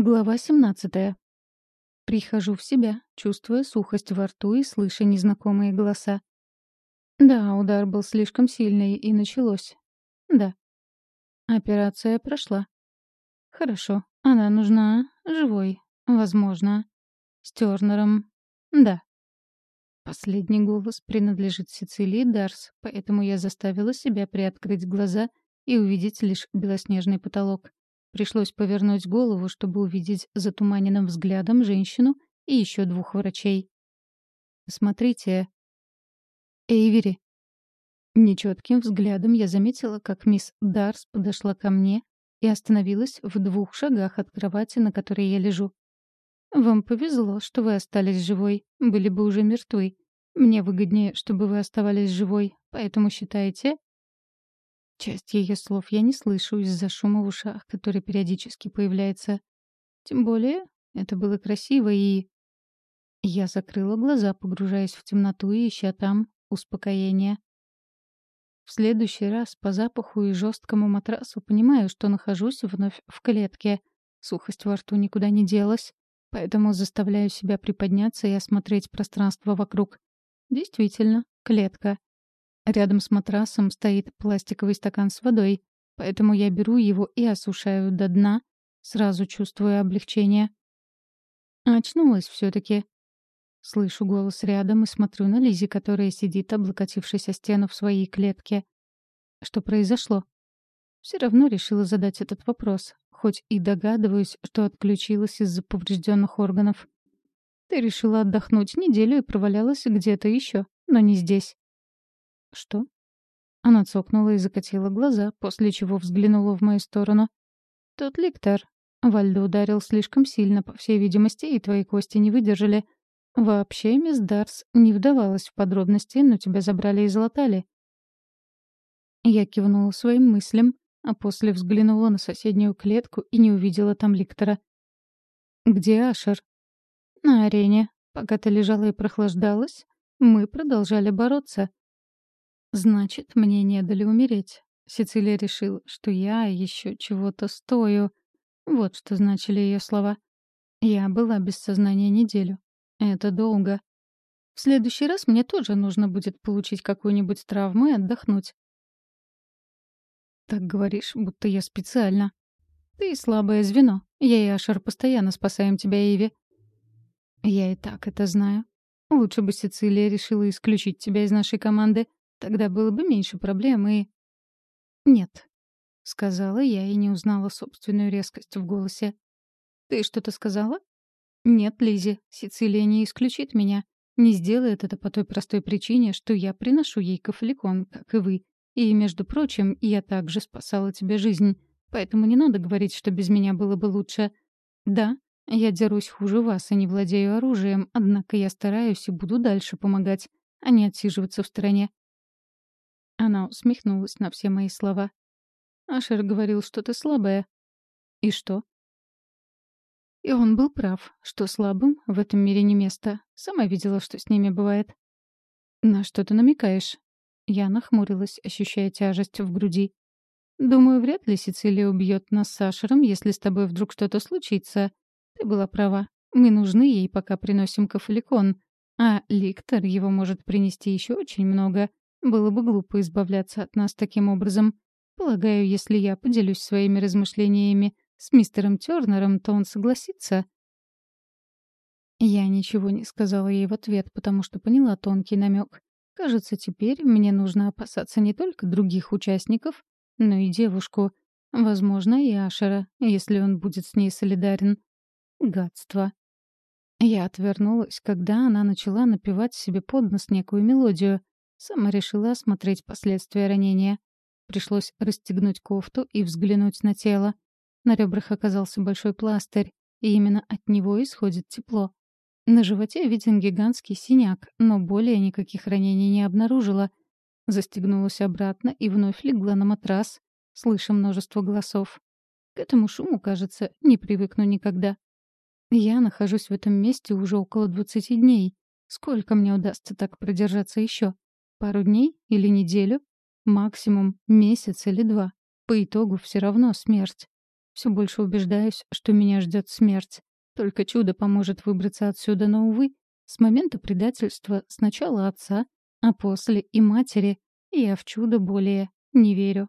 Глава 17. Прихожу в себя, чувствуя сухость во рту и слыша незнакомые голоса. Да, удар был слишком сильный, и началось. Да. Операция прошла. Хорошо. Она нужна живой. Возможно. С Тёрнером. Да. Последний голос принадлежит Сицилии Дарс, поэтому я заставила себя приоткрыть глаза и увидеть лишь белоснежный потолок. Пришлось повернуть голову, чтобы увидеть затуманенным взглядом женщину и еще двух врачей. «Смотрите, Эйвери». Нечетким взглядом я заметила, как мисс Дарс подошла ко мне и остановилась в двух шагах от кровати, на которой я лежу. «Вам повезло, что вы остались живой. Были бы уже мертвы. Мне выгоднее, чтобы вы оставались живой, поэтому считайте, Часть ее слов я не слышу из-за шума в ушах, который периодически появляется. Тем более, это было красиво и... Я закрыла глаза, погружаясь в темноту и ища там успокоение. В следующий раз по запаху и жесткому матрасу понимаю, что нахожусь вновь в клетке. Сухость во рту никуда не делась, поэтому заставляю себя приподняться и осмотреть пространство вокруг. Действительно, клетка. Рядом с матрасом стоит пластиковый стакан с водой, поэтому я беру его и осушаю до дна, сразу чувствуя облегчение. Очнулась все таки Слышу голос рядом и смотрю на Лизи, которая сидит, облокотившись о стену в своей клетке. Что произошло? Все равно решила задать этот вопрос, хоть и догадываюсь, что отключилась из-за поврежденных органов. Ты решила отдохнуть неделю и провалялась где-то еще, но не здесь. «Что?» Она цокнула и закатила глаза, после чего взглянула в мою сторону. «Тот ликтор. Вальдо ударил слишком сильно, по всей видимости, и твои кости не выдержали. Вообще, мисс Дарс не вдавалась в подробности, но тебя забрали и залатали». Я кивнула своим мыслям, а после взглянула на соседнюю клетку и не увидела там ликтора. «Где Ашер?» «На арене. Пока ты лежала и прохлаждалась, мы продолжали бороться. Значит, мне не дали умереть. Сицилия решил, что я еще чего-то стою. Вот что значили ее слова. Я была без сознания неделю. Это долго. В следующий раз мне тоже нужно будет получить какую-нибудь травму и отдохнуть. Так говоришь, будто я специально. Ты слабое звено. Я и Ашер постоянно спасаем тебя, Иви. Я и так это знаю. Лучше бы Сицилия решила исключить тебя из нашей команды. Тогда было бы меньше проблем и... «Нет», — сказала я и не узнала собственную резкость в голосе. «Ты что-то сказала?» «Нет, Лизи, Сицилия не исключит меня. Не сделает это по той простой причине, что я приношу ей кафеликон, как и вы. И, между прочим, я также спасала тебе жизнь. Поэтому не надо говорить, что без меня было бы лучше. Да, я дерусь хуже вас и не владею оружием, однако я стараюсь и буду дальше помогать, а не отсиживаться в стороне. Она усмехнулась на все мои слова. Ашер говорил, что ты слабая. И что? И он был прав, что слабым в этом мире не место. Сама видела, что с ними бывает. На что ты намекаешь? Я нахмурилась, ощущая тяжесть в груди. Думаю, вряд ли Сицилия убьет нас с Ашером, если с тобой вдруг что-то случится. Ты была права. Мы нужны ей, пока приносим кафеликон. А Ликтор его может принести еще очень много. Было бы глупо избавляться от нас таким образом. Полагаю, если я поделюсь своими размышлениями с мистером Тёрнером, то он согласится. Я ничего не сказала ей в ответ, потому что поняла тонкий намек. Кажется, теперь мне нужно опасаться не только других участников, но и девушку. Возможно, и Ашера, если он будет с ней солидарен. Гадство. Я отвернулась, когда она начала напевать себе под нос некую мелодию. Сама решила осмотреть последствия ранения. Пришлось расстегнуть кофту и взглянуть на тело. На ребрах оказался большой пластырь, и именно от него исходит тепло. На животе виден гигантский синяк, но более никаких ранений не обнаружила. Застегнулась обратно и вновь легла на матрас, слыша множество голосов. К этому шуму, кажется, не привыкну никогда. Я нахожусь в этом месте уже около двадцати дней. Сколько мне удастся так продержаться еще? Пару дней или неделю? Максимум месяц или два. По итогу все равно смерть. Все больше убеждаюсь, что меня ждет смерть. Только чудо поможет выбраться отсюда, но, увы, с момента предательства сначала отца, а после и матери я в чудо более не верю.